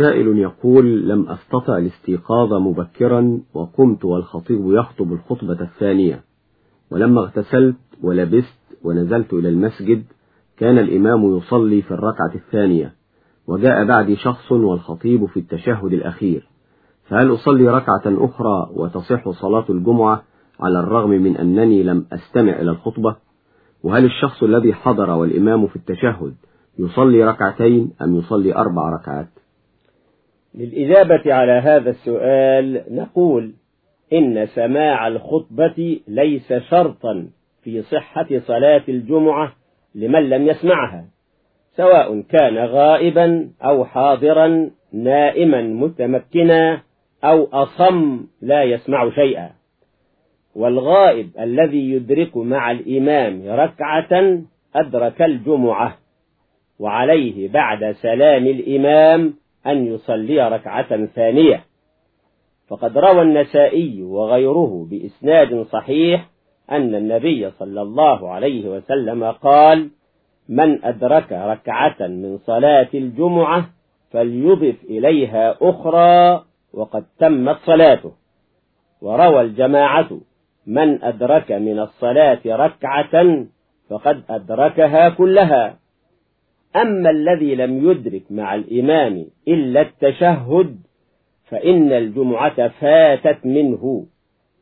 سائل يقول لم أستطع الاستيقاظ مبكرا وقمت والخطيب يخطب الخطبة الثانية. ولما اغتسلت ولبست ونزلت إلى المسجد كان الإمام يصلي في الركعة الثانية. وجاء بعدي شخص والخطيب في التشهد الأخير. فهل أصلي ركعة أخرى وتصح صلاة الجمعة على الرغم من أنني لم أستمع إلى الخطبة؟ وهل الشخص الذي حضر والإمام في التشهد يصلي ركعتين أم يصلي أربع ركعات؟ للإجابة على هذا السؤال نقول إن سماع الخطبة ليس شرطا في صحة صلاة الجمعة لمن لم يسمعها سواء كان غائبا أو حاضرا نائما متمكنا أو أصم لا يسمع شيئا. والغائب الذي يدرك مع الإمام ركعة أدرك الجمعة وعليه بعد سلام الإمام أن يصلي ركعة ثانية. فقد روى النسائي وغيره بإسناد صحيح أن النبي صلى الله عليه وسلم قال من أدرك ركعة من صلاة الجمعة فليضف إليها أخرى وقد تمت صلاته وروى الجماعة من أدرك من الصلاة ركعة فقد أدركها كلها أما الذي لم يدرك مع الإمام إلا التشهد فإن الجمعة فاتت منه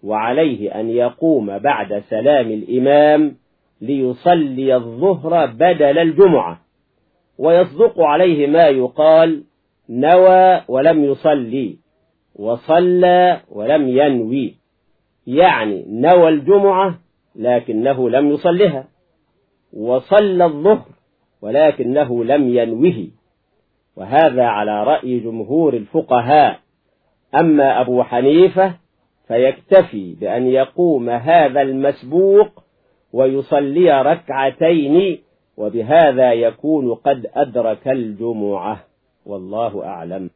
وعليه أن يقوم بعد سلام الإمام ليصلي الظهر بدل الجمعة. ويصدق عليه ما يقال نوى ولم يصلي وصلى ولم ينوي. يعني نوى الجمعة لكنه لم يصلها وصلى الظهر ولكنه لم ينوه. وهذا على رأي جمهور الفقهاء. أما أبو حنيفة فيكتفي بأن يقوم هذا المسبوق ويصلي ركعتين وبهذا يكون قد أدرك الجمعة. والله أعلم.